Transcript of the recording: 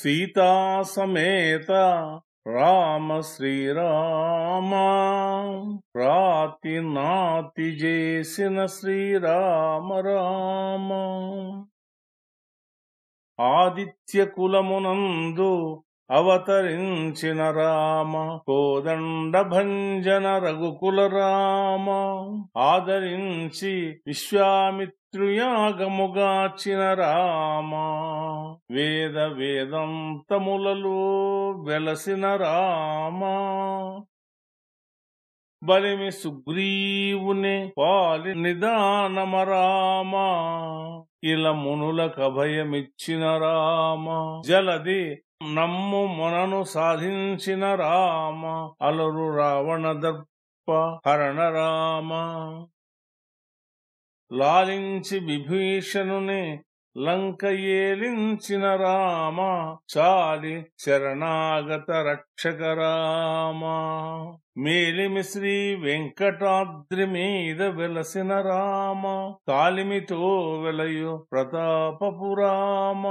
సీతా సమేత రామ శ్రీరామ రాతి నాతి చేసిన శ్రీరామ రామ. ఆదిత్య కులమునందు అవతరించిన రామ కోదండ భంజన రఘుకుల రామ. ఆదరించి విశ్వామిత్రుయాగముగాచిన రామ. వేద వేదంతములలో వెలసిన రామ. బలిమి సుగ్రీవుని పాలి నిదానమ రామ. ఇలా మునులకు అభయమిచ్చిన రామ. జలది నమ్ము మొనను సాధించిన రామ అలరు రావణ దర్ప హరణ రామ. లాలించి విభీషణుని లంక ఏలించిన రామ చాలి శరణాగత రక్షక రామ. మేలిమి శ్రీ వెంకటాద్రి మీద వెలసిన రామ కాలిమితో వెలయు ప్రతాపపు రామ